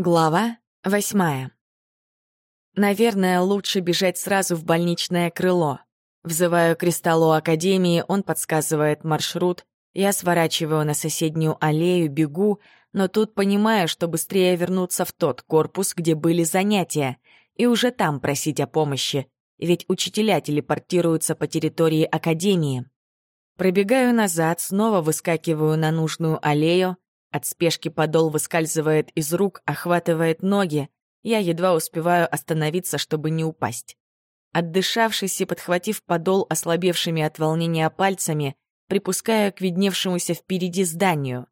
Глава восьмая. Наверное, лучше бежать сразу в больничное крыло. Взываю к кристаллу Академии, он подсказывает маршрут. Я сворачиваю на соседнюю аллею, бегу, но тут понимаю, что быстрее вернуться в тот корпус, где были занятия, и уже там просить о помощи, ведь учителя телепортируются по территории Академии. Пробегаю назад, снова выскакиваю на нужную аллею, от спешки подол выскальзывает из рук, охватывает ноги. Я едва успеваю остановиться, чтобы не упасть. Отдышавшись и подхватив подол ослабевшими от волнения пальцами, припускаю к видневшемуся впереди зданию.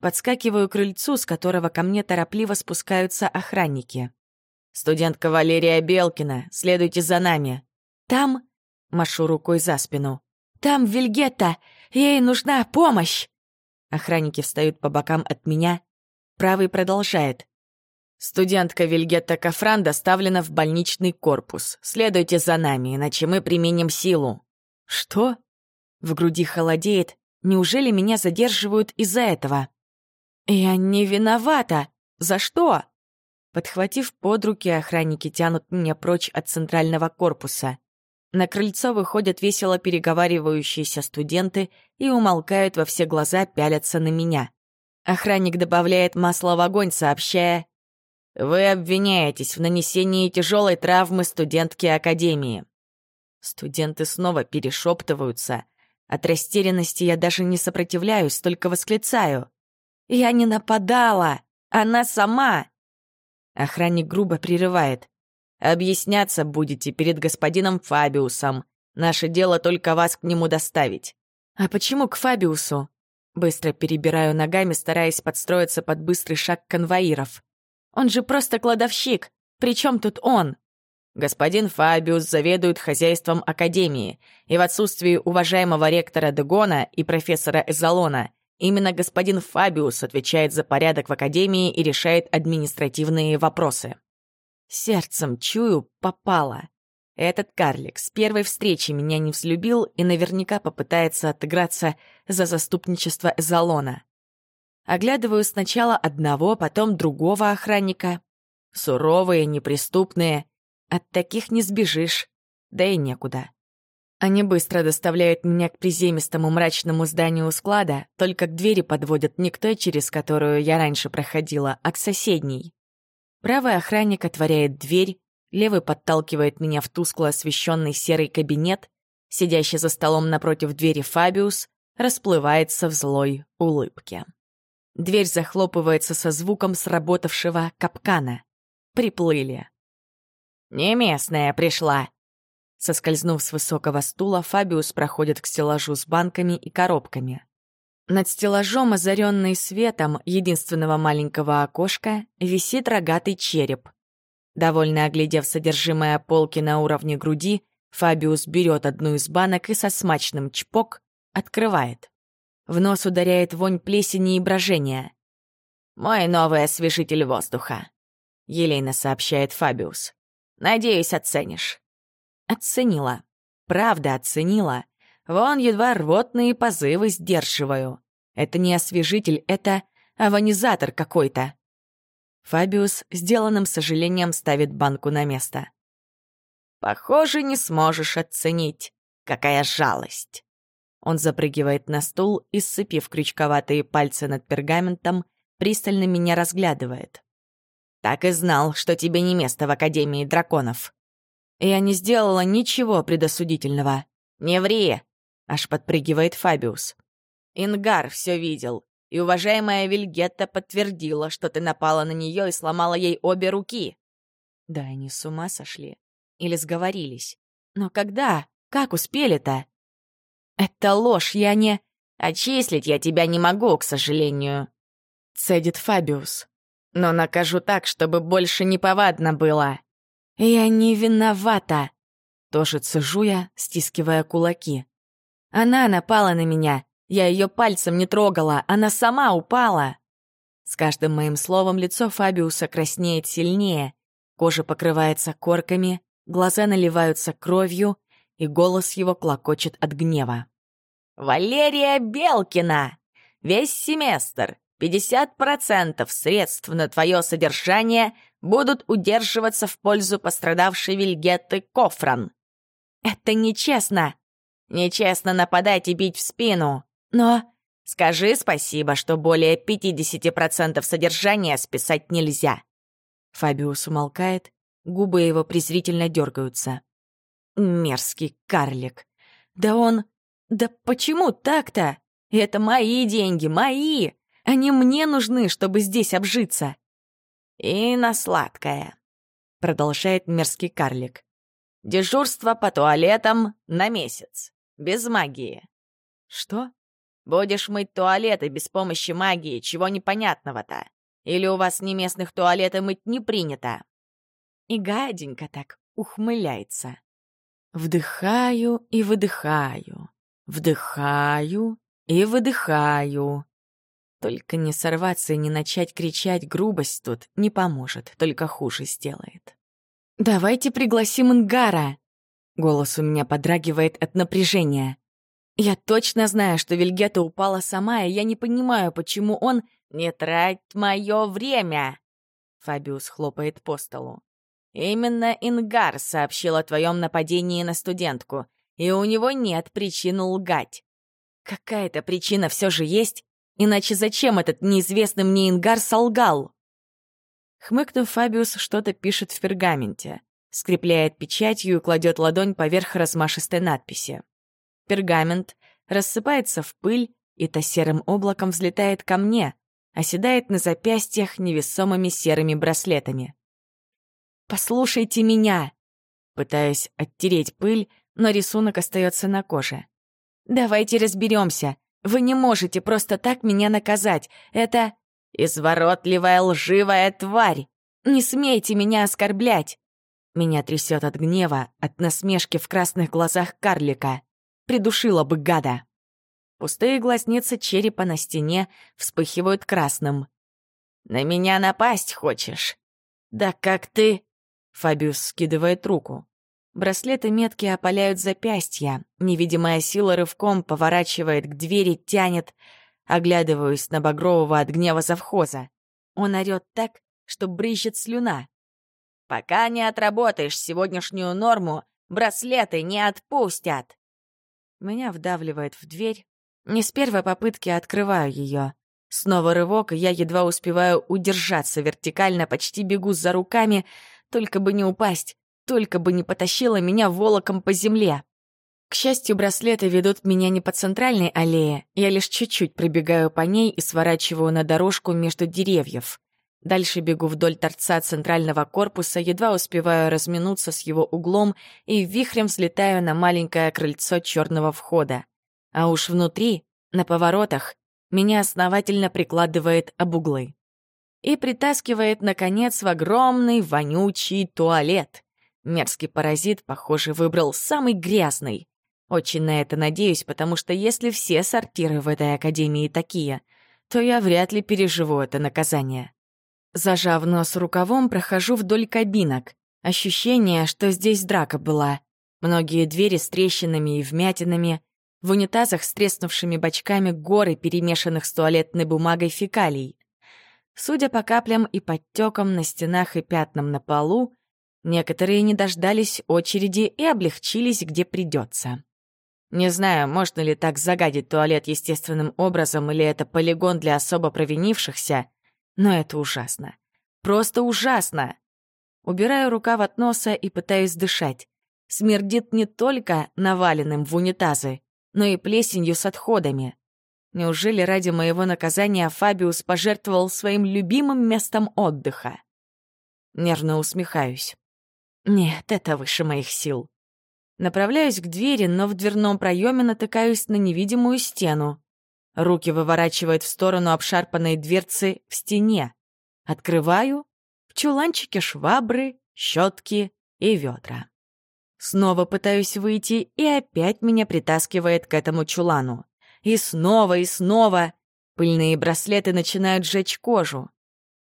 Подскакиваю к крыльцу, с которого ко мне торопливо спускаются охранники. «Студентка Валерия Белкина, следуйте за нами». «Там...» — машу рукой за спину. «Там Вильгетта! Ей нужна помощь!» Охранники встают по бокам от меня. Правый продолжает. Студентка Вильгетта Кафран доставлена в больничный корпус. Следуйте за нами, иначе мы применим силу. Что? В груди холодеет. Неужели меня задерживают из-за этого? Я не виновата. За что? Подхватив под руки, охранники тянут меня прочь от центрального корпуса. На крыльцо выходят весело переговаривающиеся студенты и умолкают во все глаза, пялятся на меня. Охранник добавляет масло в огонь, сообщая «Вы обвиняетесь в нанесении тяжелой травмы студентки Академии». Студенты снова перешептываются. От растерянности я даже не сопротивляюсь, только восклицаю. «Я не нападала! Она сама!» Охранник грубо прерывает. Объясняться будете перед господином Фабиусом. Наше дело только вас к нему доставить». «А почему к Фабиусу?» Быстро перебираю ногами, стараясь подстроиться под быстрый шаг конвоиров. «Он же просто кладовщик. Причем тут он?» Господин Фабиус заведует хозяйством Академии, и в отсутствии уважаемого ректора Дегона и профессора Эзолона именно господин Фабиус отвечает за порядок в Академии и решает административные вопросы. Сердцем чую, попало. Этот карлик с первой встречи меня не взлюбил и наверняка попытается отыграться за заступничество Эзолона. Оглядываю сначала одного, потом другого охранника. Суровые, неприступные. От таких не сбежишь. Да и некуда. Они быстро доставляют меня к приземистому мрачному зданию склада, только к двери подводят не к той, через которую я раньше проходила, а к соседней. Правый охранник отворяет дверь, левый подталкивает меня в тускло освещенный серый кабинет, сидящий за столом напротив двери Фабиус расплывается в злой улыбке. Дверь захлопывается со звуком сработавшего капкана. Приплыли. «Не местная пришла!» Соскользнув с высокого стула, Фабиус проходит к стеллажу с банками и коробками. Над стеллажом, озаренный светом единственного маленького окошка, висит рогатый череп. Довольно оглядев содержимое полки на уровне груди, Фабиус берет одну из банок и со смачным чпок открывает. В нос ударяет вонь плесени и брожения. «Мой новый освежитель воздуха», — елейно сообщает Фабиус. «Надеюсь, оценишь». Оценила. Правда оценила. Вон едва рвотные позывы сдерживаю. Это не освежитель, это аванизатор какой-то. Фабиус сделанным сожалением ставит банку на место. «Похоже, не сможешь оценить. Какая жалость!» Он запрыгивает на стул и, сцепив крючковатые пальцы над пергаментом, пристально меня разглядывает. «Так и знал, что тебе не место в Академии драконов». «Я не сделала ничего предосудительного». «Не ври!» Аж подпрыгивает Фабиус. Ингар все видел, и уважаемая Вильгетта подтвердила, что ты напала на нее и сломала ей обе руки. Да они с ума сошли. Или сговорились. Но когда? Как успели-то? Это ложь, я не... Отчислить я тебя не могу, к сожалению. Цедит Фабиус. Но накажу так, чтобы больше не повадно было. Я не виновата. Тоже цежу я, стискивая кулаки. Она напала на меня. Я ее пальцем не трогала, она сама упала. С каждым моим словом лицо Фабиуса краснеет сильнее, кожа покрывается корками, глаза наливаются кровью, и голос его клокочет от гнева. «Валерия Белкина! Весь семестр! 50% средств на твое содержание будут удерживаться в пользу пострадавшей Вильгетты Кофран. Это нечестно. Нечестно нападать и бить в спину. Но скажи спасибо, что более 50% содержания списать нельзя. Фабиус умолкает, губы его презрительно дергаются. Мерзкий карлик. Да он... Да почему так-то? Это мои деньги, мои! Они мне нужны, чтобы здесь обжиться. И на сладкое, продолжает мерзкий карлик. Дежурство по туалетам на месяц. Без магии. Что? Будешь мыть туалеты без помощи магии, чего непонятного-то? Или у вас не местных туалеты мыть не принято? И гаденько так ухмыляется. Вдыхаю и выдыхаю. Вдыхаю и выдыхаю. Только не сорваться и не начать кричать грубость тут не поможет, только хуже сделает. «Давайте пригласим Ингара!» Голос у меня подрагивает от напряжения. Я точно знаю, что Вильгета упала сама, и я не понимаю, почему он «Не трать мое время!» Фабиус хлопает по столу. «Именно Ингар сообщил о твоем нападении на студентку, и у него нет причин лгать. Какая-то причина все же есть, Иначе зачем этот неизвестный мне Ингар солгал? Хмыкнув, Фабиус что-то пишет в пергаменте, скрепляет печатью и кладет ладонь поверх размашистой надписи. Пергамент рассыпается в пыль, и то серым облаком взлетает ко мне, оседает на запястьях невесомыми серыми браслетами. «Послушайте меня!» Пытаюсь оттереть пыль, но рисунок остается на коже. «Давайте разберемся. Вы не можете просто так меня наказать. Это изворотливая лживая тварь. Не смейте меня оскорблять. Меня трясет от гнева, от насмешки в красных глазах карлика. Придушила бы гада. Пустые глазницы черепа на стене вспыхивают красным. «На меня напасть хочешь?» «Да как ты...» Фабиус скидывает руку. Браслеты метки опаляют запястья. Невидимая сила рывком поворачивает к двери, тянет. Оглядываюсь на багрового от гнева завхоза. Он орёт так, что брызжет слюна. «Пока не отработаешь сегодняшнюю норму, браслеты не отпустят!» Меня вдавливает в дверь. Не с первой попытки открываю ее. Снова рывок, и я едва успеваю удержаться вертикально, почти бегу за руками, только бы не упасть. Только бы не потащила меня волоком по земле. К счастью, браслеты ведут меня не по центральной аллее, я лишь чуть-чуть пробегаю по ней и сворачиваю на дорожку между деревьев. Дальше бегу вдоль торца центрального корпуса, едва успеваю разминуться с его углом и вихрем взлетаю на маленькое крыльцо черного входа. А уж внутри, на поворотах, меня основательно прикладывает об углы. И притаскивает, наконец, в огромный вонючий туалет. Мерзкий паразит, похоже, выбрал самый грязный. Очень на это надеюсь, потому что если все сортиры в этой академии такие, то я вряд ли переживу это наказание. Зажав нос рукавом, прохожу вдоль кабинок. Ощущение, что здесь драка была. Многие двери с трещинами и вмятинами, в унитазах с треснувшими бочками горы, перемешанных с туалетной бумагой фекалий. Судя по каплям и подтекам на стенах и пятнам на полу, Некоторые не дождались очереди и облегчились, где придется. Не знаю, можно ли так загадить туалет естественным образом, или это полигон для особо провинившихся, но это ужасно. Просто ужасно! Убираю рукав от носа и пытаюсь дышать. Смердит не только наваленным в унитазы, но и плесенью с отходами. Неужели ради моего наказания Фабиус пожертвовал своим любимым местом отдыха? Нервно усмехаюсь. Нет, это выше моих сил. Направляюсь к двери, но в дверном проеме натыкаюсь на невидимую стену. Руки выворачивают в сторону обшарпанной дверцы в стене. Открываю. В чуланчике швабры, щетки и ведра. Снова пытаюсь выйти, и опять меня притаскивает к этому чулану. И снова, и снова. Пыльные браслеты начинают жечь кожу.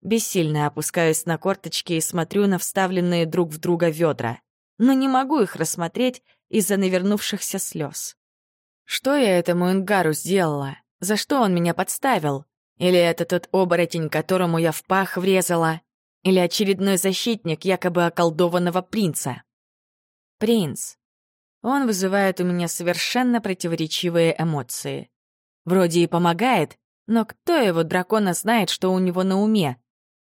Бессильно опускаюсь на корточки и смотрю на вставленные друг в друга ведра, но не могу их рассмотреть из-за навернувшихся слез. Что я этому Ингару сделала? За что он меня подставил? Или это тот оборотень, которому я в пах врезала? Или очередной защитник якобы околдованного принца? Принц. Он вызывает у меня совершенно противоречивые эмоции. Вроде и помогает, но кто его дракона знает, что у него на уме?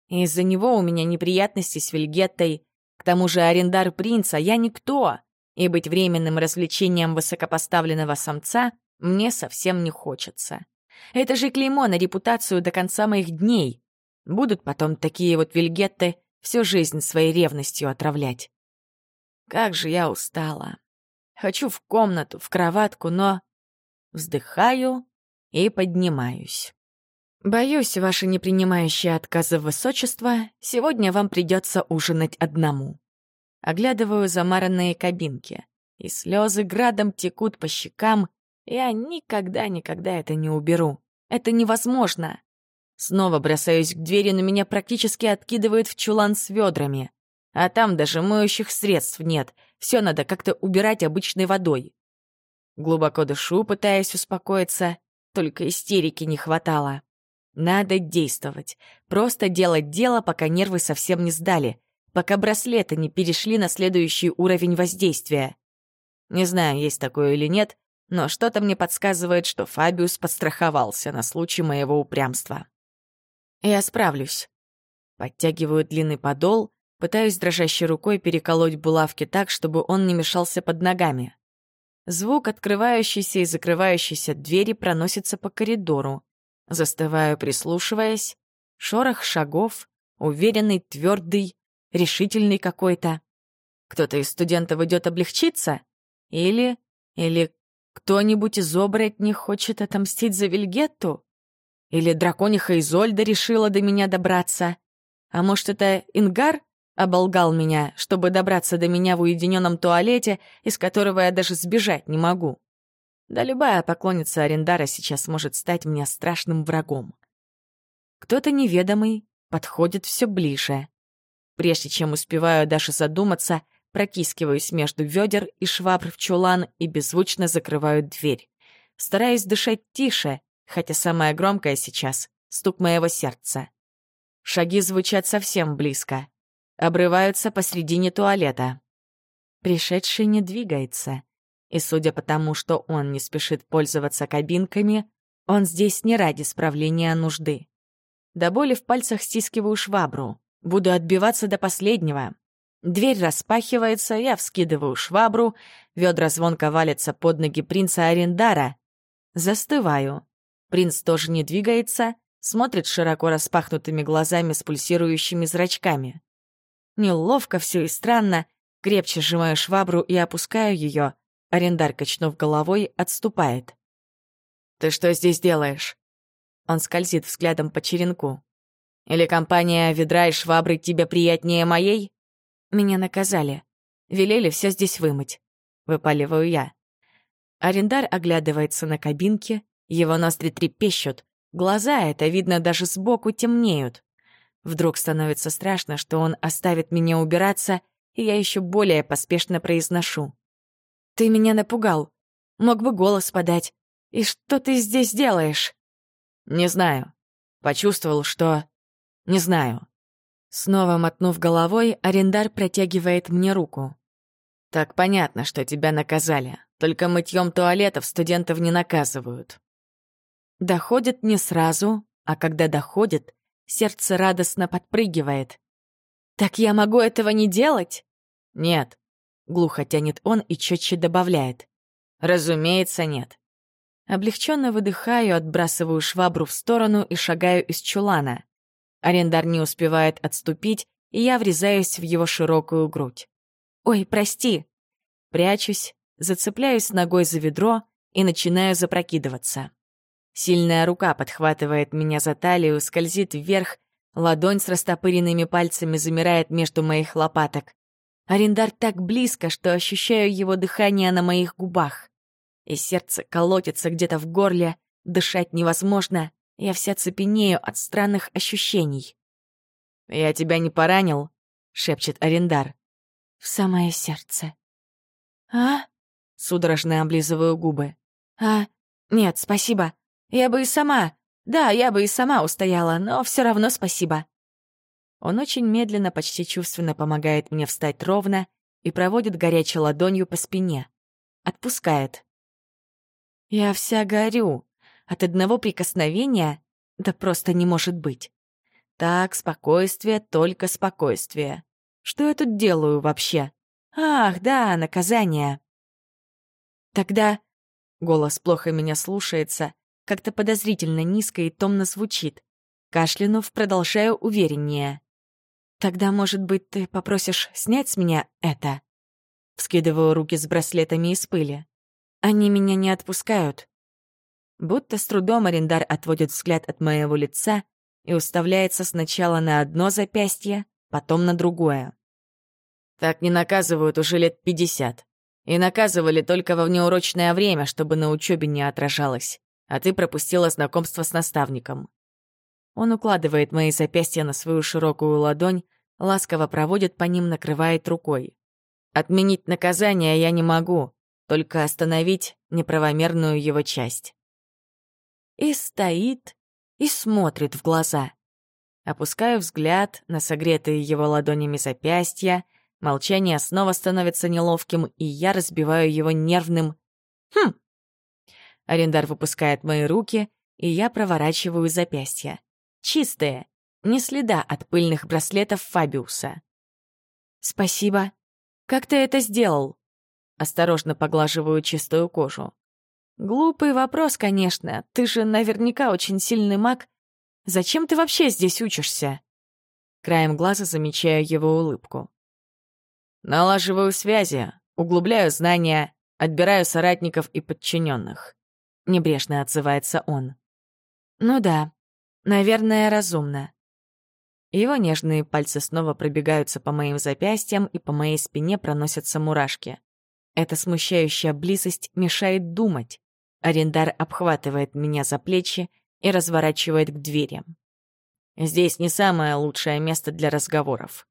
Из-за него у меня неприятности с Вильгеттой. К тому же арендар принца я никто, и быть временным развлечением высокопоставленного самца мне совсем не хочется. Это же клеймо на репутацию до конца моих дней. Будут потом такие вот Вильгетты всю жизнь своей ревностью отравлять. Как же я устала. Хочу в комнату, в кроватку, но... Вздыхаю и поднимаюсь. Боюсь, ваше непринимающее отказы высочество, сегодня вам придется ужинать одному. Оглядываю замаранные кабинки, и слезы градом текут по щекам, я никогда-никогда это не уберу. Это невозможно. Снова бросаюсь к двери, но меня практически откидывают в чулан с ведрами. А там даже моющих средств нет. Все надо как-то убирать обычной водой. Глубоко дышу, пытаясь успокоиться. Только истерики не хватало. Надо действовать. Просто делать дело, пока нервы совсем не сдали. Пока браслеты не перешли на следующий уровень воздействия. Не знаю, есть такое или нет, но что-то мне подсказывает, что Фабиус подстраховался на случай моего упрямства. Я справлюсь. Подтягиваю длинный подол, пытаюсь дрожащей рукой переколоть булавки так, чтобы он не мешался под ногами. Звук открывающейся и закрывающейся двери проносится по коридору. Застываю, прислушиваясь. Шорох шагов, уверенный, твердый, решительный какой-то. Кто-то из студентов идет облегчиться? Или... или кто-нибудь из оборотней хочет отомстить за Вильгетту? Или дракониха Изольда решила до меня добраться? А может, это Ингар Оболгал меня, чтобы добраться до меня в уединенном туалете, из которого я даже сбежать не могу. Да любая поклонница Арендара сейчас может стать мне страшным врагом. Кто-то неведомый подходит все ближе. Прежде чем успеваю даже задуматься, прокискиваюсь между ведер и швабр в чулан и беззвучно закрываю дверь. Стараюсь дышать тише, хотя самое громкое сейчас — стук моего сердца. Шаги звучат совсем близко обрываются посредине туалета. Пришедший не двигается, и судя по тому, что он не спешит пользоваться кабинками, он здесь не ради справления нужды. До боли в пальцах стискиваю швабру. Буду отбиваться до последнего. Дверь распахивается, я вскидываю швабру, ведра звонко валятся под ноги принца Арендара. Застываю. Принц тоже не двигается, смотрит широко распахнутыми глазами с пульсирующими зрачками. Неловко все и странно. Крепче сжимаю швабру и опускаю ее. Арендар, качнув головой, отступает. «Ты что здесь делаешь?» Он скользит взглядом по черенку. «Или компания ведра и швабры тебе приятнее моей?» «Меня наказали. Велели все здесь вымыть». Выпаливаю я. Арендар оглядывается на кабинке, его ноздри трепещут, глаза, это видно, даже сбоку темнеют. Вдруг становится страшно, что он оставит меня убираться, и я еще более поспешно произношу. «Ты меня напугал. Мог бы голос подать. И что ты здесь делаешь?» «Не знаю. Почувствовал, что... Не знаю». Снова мотнув головой, арендар протягивает мне руку. «Так понятно, что тебя наказали. Только мытьем туалетов студентов не наказывают». Доходит не сразу, а когда доходит, Сердце радостно подпрыгивает. «Так я могу этого не делать?» «Нет», — глухо тянет он и четче добавляет. «Разумеется, нет». Облегченно выдыхаю, отбрасываю швабру в сторону и шагаю из чулана. Арендар не успевает отступить, и я врезаюсь в его широкую грудь. «Ой, прости!» Прячусь, зацепляюсь ногой за ведро и начинаю запрокидываться. Сильная рука подхватывает меня за талию, скользит вверх, ладонь с растопыренными пальцами замирает между моих лопаток. Арендар так близко, что ощущаю его дыхание на моих губах. И сердце колотится где-то в горле, дышать невозможно, я вся цепенею от странных ощущений. «Я тебя не поранил?» — шепчет Арендар. «В самое сердце». «А?» — судорожно облизываю губы. «А? Нет, спасибо. Я бы и сама. Да, я бы и сама устояла, но все равно спасибо. Он очень медленно, почти чувственно помогает мне встать ровно и проводит горячей ладонью по спине. Отпускает. Я вся горю. От одного прикосновения да просто не может быть. Так, спокойствие, только спокойствие. Что я тут делаю вообще? Ах, да, наказание. Тогда... Голос плохо меня слушается, как-то подозрительно низко и томно звучит. Кашлянув, продолжаю увереннее. «Тогда, может быть, ты попросишь снять с меня это?» Вскидываю руки с браслетами из пыли. Они меня не отпускают. Будто с трудом арендар отводит взгляд от моего лица и уставляется сначала на одно запястье, потом на другое. Так не наказывают уже лет пятьдесят. И наказывали только во внеурочное время, чтобы на учебе не отражалось. А ты пропустила знакомство с наставником. Он укладывает мои запястья на свою широкую ладонь, ласково проводит по ним, накрывает рукой. Отменить наказание я не могу, только остановить неправомерную его часть. И стоит, и смотрит в глаза. Опускаю взгляд на согретые его ладонями запястья, молчание снова становится неловким, и я разбиваю его нервным «Хм!». Арендар выпускает мои руки, и я проворачиваю запястья. Чистые, ни следа от пыльных браслетов Фабиуса. «Спасибо. Как ты это сделал?» Осторожно поглаживаю чистую кожу. «Глупый вопрос, конечно. Ты же наверняка очень сильный маг. Зачем ты вообще здесь учишься?» Краем глаза замечаю его улыбку. «Налаживаю связи, углубляю знания, отбираю соратников и подчиненных. Небрежно отзывается он. «Ну да, наверное, разумно. Его нежные пальцы снова пробегаются по моим запястьям, и по моей спине проносятся мурашки. Эта смущающая близость мешает думать. Арендар обхватывает меня за плечи и разворачивает к дверям. «Здесь не самое лучшее место для разговоров».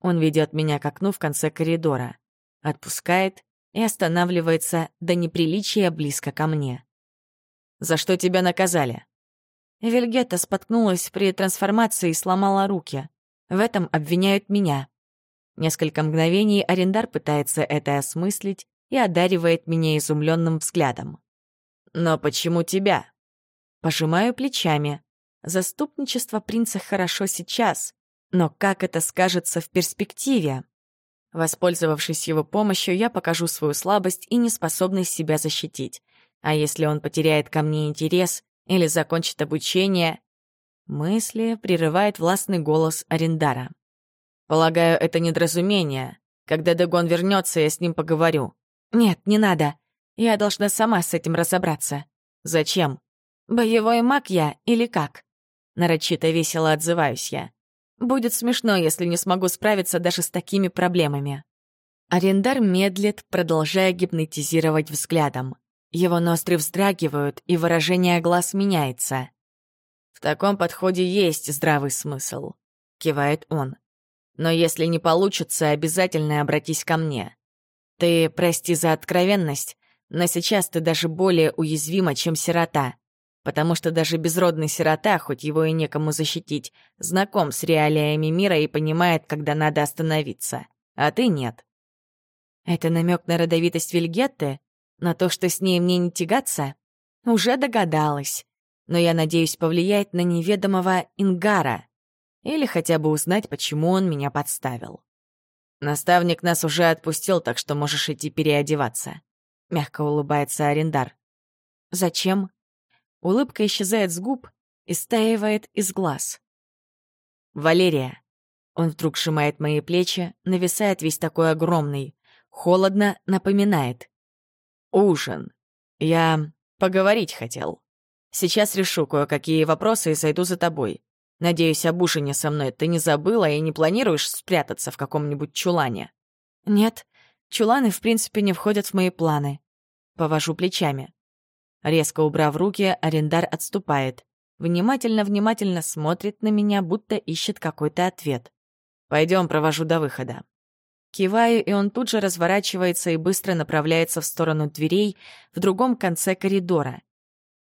Он ведет меня к окну в конце коридора, отпускает и останавливается до неприличия близко ко мне. «За что тебя наказали?» Вильгетта споткнулась при трансформации и сломала руки. В этом обвиняют меня. Несколько мгновений арендар пытается это осмыслить и одаривает меня изумленным взглядом. «Но почему тебя?» Пожимаю плечами. Заступничество принца хорошо сейчас, но как это скажется в перспективе? Воспользовавшись его помощью, я покажу свою слабость и неспособность себя защитить. А если он потеряет ко мне интерес, или закончит обучение. Мысли прерывает властный голос Арендара. Полагаю, это недоразумение. Когда Дегон вернется, я с ним поговорю. Нет, не надо. Я должна сама с этим разобраться. Зачем? Боевой маг я или как? Нарочито весело отзываюсь я. Будет смешно, если не смогу справиться даже с такими проблемами. Арендар медлит, продолжая гипнотизировать взглядом. Его ноздри вздрагивают, и выражение глаз меняется. «В таком подходе есть здравый смысл», — кивает он. «Но если не получится, обязательно обратись ко мне. Ты, прости за откровенность, но сейчас ты даже более уязвима, чем сирота, потому что даже безродный сирота, хоть его и некому защитить, знаком с реалиями мира и понимает, когда надо остановиться, а ты нет». «Это намек на родовитость Вильгетты?» На то, что с ней мне не тягаться, уже догадалась. Но я надеюсь повлиять на неведомого Ингара. Или хотя бы узнать, почему он меня подставил. «Наставник нас уже отпустил, так что можешь идти переодеваться», — мягко улыбается Арендар. «Зачем?» Улыбка исчезает с губ и стаивает из глаз. «Валерия». Он вдруг сжимает мои плечи, нависает весь такой огромный. Холодно напоминает. Ужин. Я поговорить хотел. Сейчас решу кое-какие вопросы и зайду за тобой. Надеюсь, об ужине со мной ты не забыла и не планируешь спрятаться в каком-нибудь чулане? Нет, чуланы, в принципе, не входят в мои планы. Повожу плечами. Резко убрав руки, арендар отступает. Внимательно-внимательно смотрит на меня, будто ищет какой-то ответ. Пойдем, провожу до выхода. Киваю, и он тут же разворачивается и быстро направляется в сторону дверей в другом конце коридора.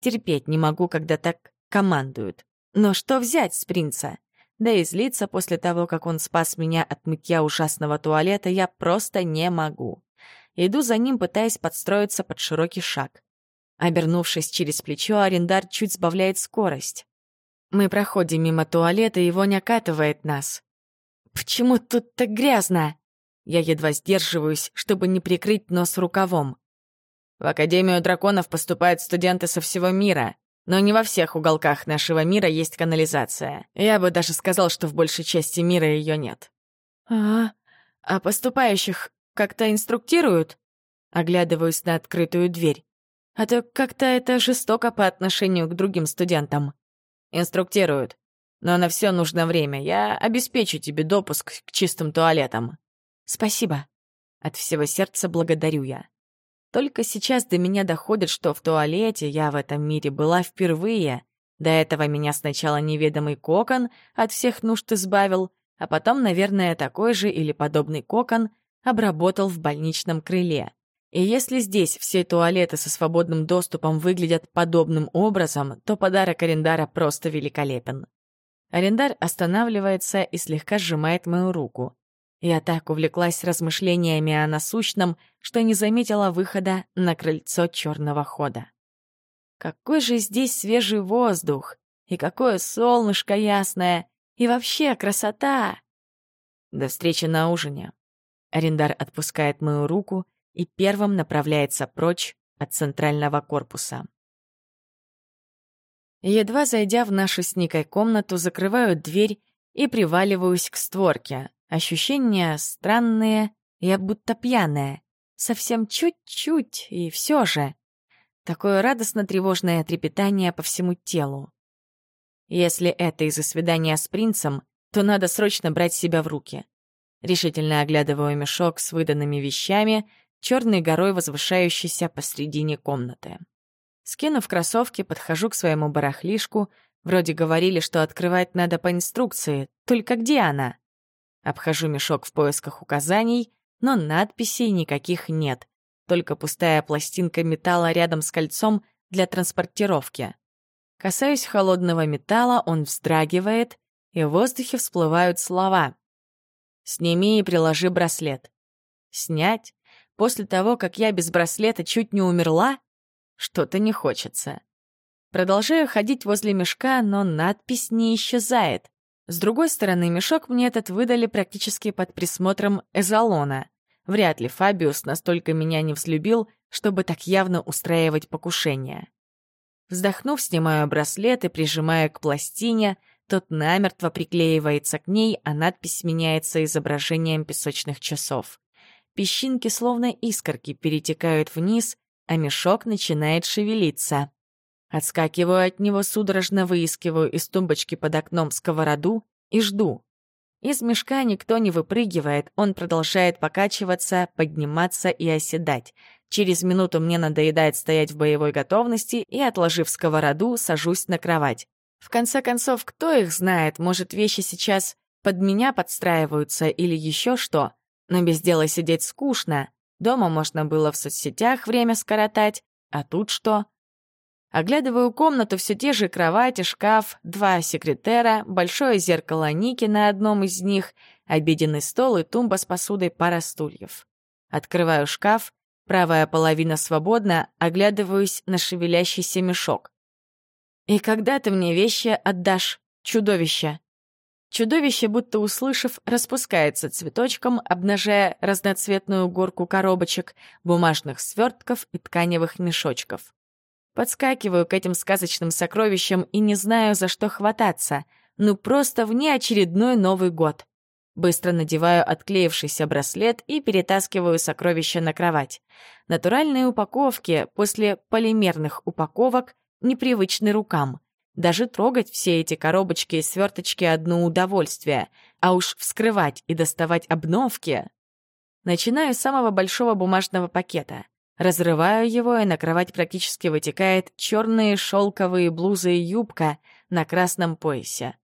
Терпеть не могу, когда так командуют. Но что взять с принца? Да и злиться после того, как он спас меня от мытья ужасного туалета, я просто не могу. Иду за ним, пытаясь подстроиться под широкий шаг. Обернувшись через плечо, арендар чуть сбавляет скорость. Мы проходим мимо туалета, и вонь окатывает нас. «Почему тут так грязно?» Я едва сдерживаюсь, чтобы не прикрыть нос рукавом. В Академию драконов поступают студенты со всего мира, но не во всех уголках нашего мира есть канализация. Я бы даже сказал, что в большей части мира ее нет. А, а поступающих как-то инструктируют? Оглядываюсь на открытую дверь. А то как-то это жестоко по отношению к другим студентам. Инструктируют. Но на все нужно время. Я обеспечу тебе допуск к чистым туалетам. Спасибо. От всего сердца благодарю я. Только сейчас до меня доходит, что в туалете я в этом мире была впервые. До этого меня сначала неведомый кокон от всех нужд избавил, а потом, наверное, такой же или подобный кокон обработал в больничном крыле. И если здесь все туалеты со свободным доступом выглядят подобным образом, то подарок Арендара просто великолепен. Арендар останавливается и слегка сжимает мою руку. Я так увлеклась размышлениями о насущном, что не заметила выхода на крыльцо черного хода. Какой же здесь свежий воздух! И какое солнышко ясное! И вообще красота! До встречи на ужине. Арендар отпускает мою руку и первым направляется прочь от центрального корпуса. Едва зайдя в нашу с Никой комнату, закрываю дверь и приваливаюсь к створке, Ощущения странные, я будто пьяная. Совсем чуть-чуть, и все же. Такое радостно-тревожное трепетание по всему телу. Если это из-за свидания с принцем, то надо срочно брать себя в руки. Решительно оглядываю мешок с выданными вещами, черной горой возвышающийся посредине комнаты. Скинув кроссовки, подхожу к своему барахлишку. Вроде говорили, что открывать надо по инструкции. Только где она? Обхожу мешок в поисках указаний, но надписей никаких нет, только пустая пластинка металла рядом с кольцом для транспортировки. Касаюсь холодного металла, он вздрагивает, и в воздухе всплывают слова. «Сними и приложи браслет». «Снять? После того, как я без браслета чуть не умерла? Что-то не хочется». Продолжаю ходить возле мешка, но надпись не исчезает. С другой стороны, мешок мне этот выдали практически под присмотром Эзолона. Вряд ли Фабиус настолько меня не взлюбил, чтобы так явно устраивать покушение. Вздохнув, снимаю браслет и прижимаю к пластине, тот намертво приклеивается к ней, а надпись меняется изображением песочных часов. Песчинки, словно искорки, перетекают вниз, а мешок начинает шевелиться. Отскакиваю от него, судорожно выискиваю из тумбочки под окном сковороду и жду. Из мешка никто не выпрыгивает, он продолжает покачиваться, подниматься и оседать. Через минуту мне надоедает стоять в боевой готовности и, отложив сковороду, сажусь на кровать. В конце концов, кто их знает, может, вещи сейчас под меня подстраиваются или еще что. Но без дела сидеть скучно. Дома можно было в соцсетях время скоротать, а тут что? Оглядываю комнату, все те же кровати, шкаф, два секретера, большое зеркало Ники на одном из них, обеденный стол и тумба с посудой, пара стульев. Открываю шкаф, правая половина свободна, оглядываюсь на шевелящийся мешок. «И когда ты мне вещи отдашь, чудовище?» Чудовище, будто услышав, распускается цветочком, обнажая разноцветную горку коробочек, бумажных свертков и тканевых мешочков. Подскакиваю к этим сказочным сокровищам и не знаю, за что хвататься. Ну просто внеочередной Новый год. Быстро надеваю отклеившийся браслет и перетаскиваю сокровища на кровать. Натуральные упаковки после полимерных упаковок непривычны рукам. Даже трогать все эти коробочки и сверточки одно удовольствие, а уж вскрывать и доставать обновки. Начинаю с самого большого бумажного пакета. Разрываю его, и на кровать практически вытекает черные шелковые блузы и юбка на красном поясе.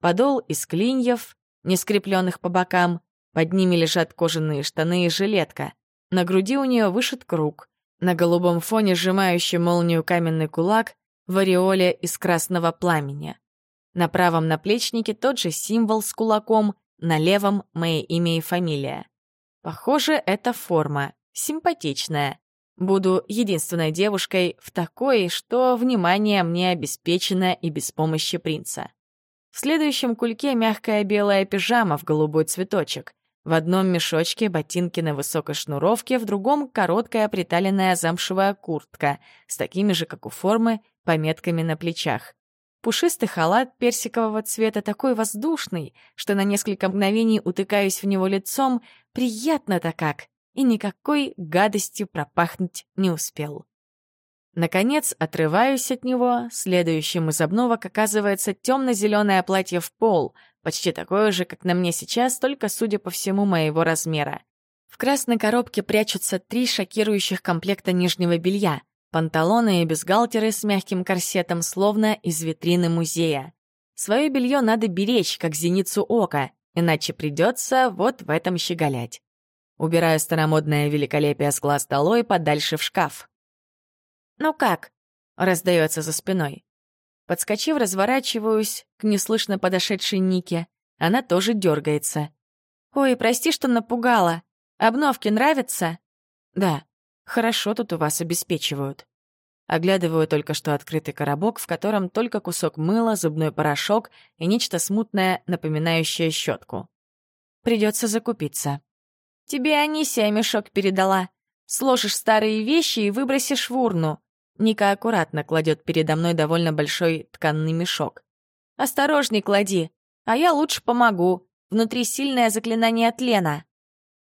Подол из клиньев, не скрепленных по бокам, под ними лежат кожаные штаны и жилетка. На груди у нее вышит круг. На голубом фоне, сжимающий молнию каменный кулак, в ореоле из красного пламени. На правом наплечнике тот же символ с кулаком, на левом — мое имя и фамилия. Похоже, это форма, симпатичная. Буду единственной девушкой в такой, что внимание мне обеспечено и без помощи принца. В следующем кульке мягкая белая пижама в голубой цветочек. В одном мешочке ботинки на высокой шнуровке, в другом — короткая приталенная замшевая куртка с такими же, как у формы, пометками на плечах. Пушистый халат персикового цвета такой воздушный, что на несколько мгновений утыкаюсь в него лицом, приятно-то как, и никакой гадостью пропахнуть не успел. Наконец, отрываюсь от него, следующим из обновок оказывается темно-зеленое платье в пол, почти такое же, как на мне сейчас, только, судя по всему, моего размера. В красной коробке прячутся три шокирующих комплекта нижнего белья, панталоны и бюстгальтеры с мягким корсетом, словно из витрины музея. Свое белье надо беречь, как зеницу ока, иначе придется вот в этом щеголять. Убираю старомодное великолепие с глаз долой подальше в шкаф. «Ну как?» — раздается за спиной. Подскочив, разворачиваюсь к неслышно подошедшей Нике. Она тоже дергается. «Ой, прости, что напугала. Обновки нравятся?» «Да, хорошо тут у вас обеспечивают». Оглядываю только что открытый коробок, в котором только кусок мыла, зубной порошок и нечто смутное, напоминающее щетку. Придется закупиться. «Тебе Анисия мешок передала. Сложишь старые вещи и выбросишь в урну. Ника аккуратно кладет передо мной довольно большой тканный мешок. «Осторожней клади, а я лучше помогу. Внутри сильное заклинание от Лена».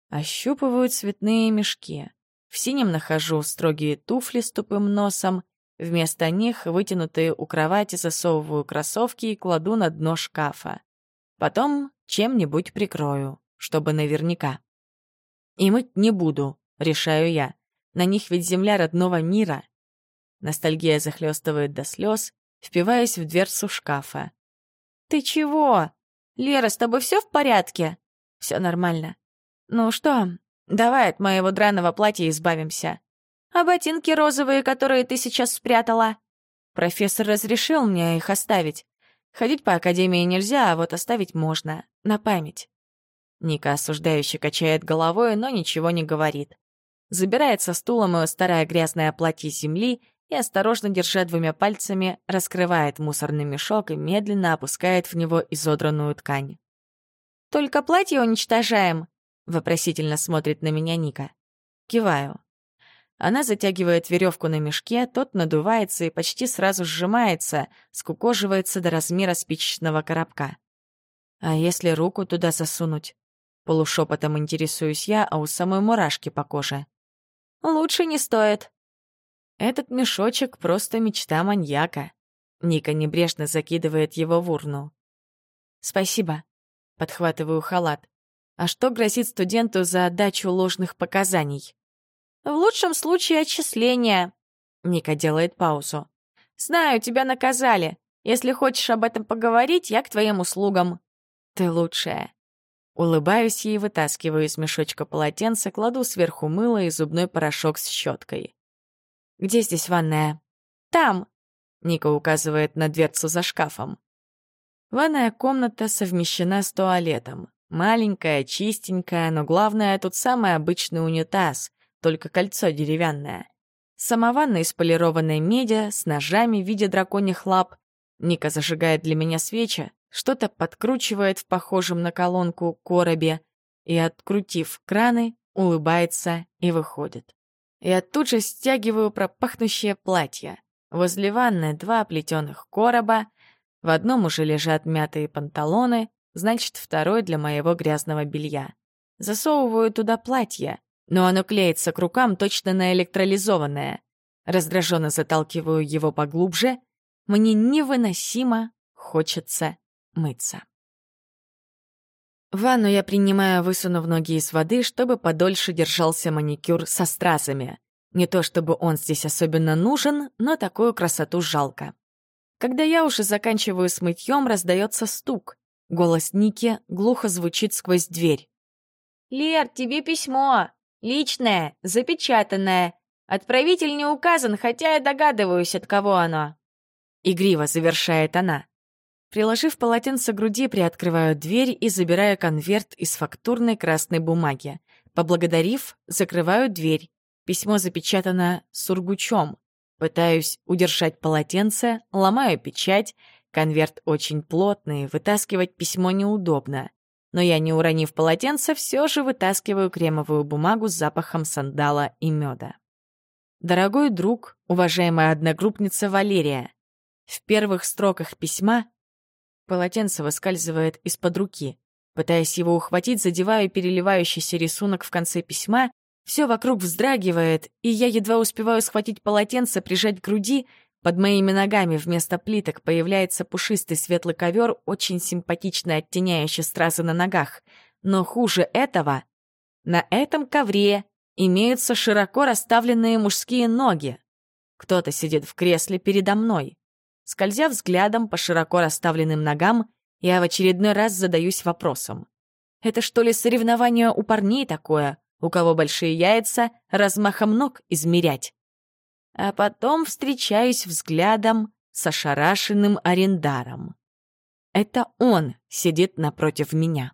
Ощупываю цветные мешки. В синем нахожу строгие туфли с тупым носом. Вместо них, вытянутые у кровати, засовываю кроссовки и кладу на дно шкафа. Потом чем-нибудь прикрою, чтобы наверняка. И мыть не буду, решаю я. На них ведь земля родного мира. Ностальгия захлестывает до слез, впиваясь в дверцу шкафа. «Ты чего? Лера, с тобой все в порядке?» «Все нормально. Ну что, давай от моего драного платья избавимся. А ботинки розовые, которые ты сейчас спрятала?» Профессор разрешил мне их оставить. Ходить по академии нельзя, а вот оставить можно. На память. Ника осуждающе качает головой, но ничего не говорит. Забирает со стула мое старое грязное платье земли и, осторожно держа двумя пальцами, раскрывает мусорный мешок и медленно опускает в него изодранную ткань. «Только платье уничтожаем?» — вопросительно смотрит на меня Ника. Киваю. Она затягивает веревку на мешке, тот надувается и почти сразу сжимается, скукоживается до размера спичечного коробка. А если руку туда засунуть? Полушепотом интересуюсь я, а у самой мурашки по коже. «Лучше не стоит», этот мешочек — просто мечта маньяка. Ника небрежно закидывает его в урну. «Спасибо», — подхватываю халат. «А что грозит студенту за отдачу ложных показаний?» «В лучшем случае отчисление», — Ника делает паузу. «Знаю, тебя наказали. Если хочешь об этом поговорить, я к твоим услугам». «Ты лучшая». Улыбаюсь ей, вытаскиваю из мешочка полотенце, кладу сверху мыло и зубной порошок с щеткой. «Где здесь ванная?» «Там!» — Ника указывает на дверцу за шкафом. Ванная комната совмещена с туалетом. Маленькая, чистенькая, но главное, тут самый обычный унитаз, только кольцо деревянное. Сама ванна из полированной меди, с ножами в виде драконьих лап. Ника зажигает для меня свечи, что-то подкручивает в похожем на колонку коробе и, открутив краны, улыбается и выходит. Я тут же стягиваю пропахнущее платье. Возле ванны два плетеных короба. В одном уже лежат мятые панталоны, значит, второй для моего грязного белья. Засовываю туда платье, но оно клеится к рукам точно наэлектролизованное. Раздраженно заталкиваю его поглубже. Мне невыносимо хочется мыться. Ванну я принимаю, высунув ноги из воды, чтобы подольше держался маникюр со стразами. Не то чтобы он здесь особенно нужен, но такую красоту жалко. Когда я уже заканчиваю с мытьем, раздается стук. Голос Ники глухо звучит сквозь дверь. «Лер, тебе письмо. Личное, запечатанное. Отправитель не указан, хотя я догадываюсь, от кого оно». Игриво завершает она. Приложив полотенце к груди, приоткрываю дверь и забираю конверт из фактурной красной бумаги. Поблагодарив, закрываю дверь. Письмо запечатано сургучом. Пытаюсь удержать полотенце, ломаю печать. Конверт очень плотный, вытаскивать письмо неудобно. Но я, не уронив полотенце, все же вытаскиваю кремовую бумагу с запахом сандала и меда. Дорогой друг, уважаемая одногруппница Валерия, в первых строках письма полотенце выскальзывает из-под руки. Пытаясь его ухватить, задеваю переливающийся рисунок в конце письма все вокруг вздрагивает, и я едва успеваю схватить полотенце, прижать к груди. Под моими ногами вместо плиток появляется пушистый светлый ковер, очень симпатично оттеняющий стразы на ногах. Но хуже этого, на этом ковре имеются широко расставленные мужские ноги. Кто-то сидит в кресле передо мной. Скользя взглядом по широко расставленным ногам, я в очередной раз задаюсь вопросом. Это что ли соревнование у парней такое? у кого большие яйца, размахом ног измерять. А потом встречаюсь взглядом с ошарашенным арендаром. Это он сидит напротив меня.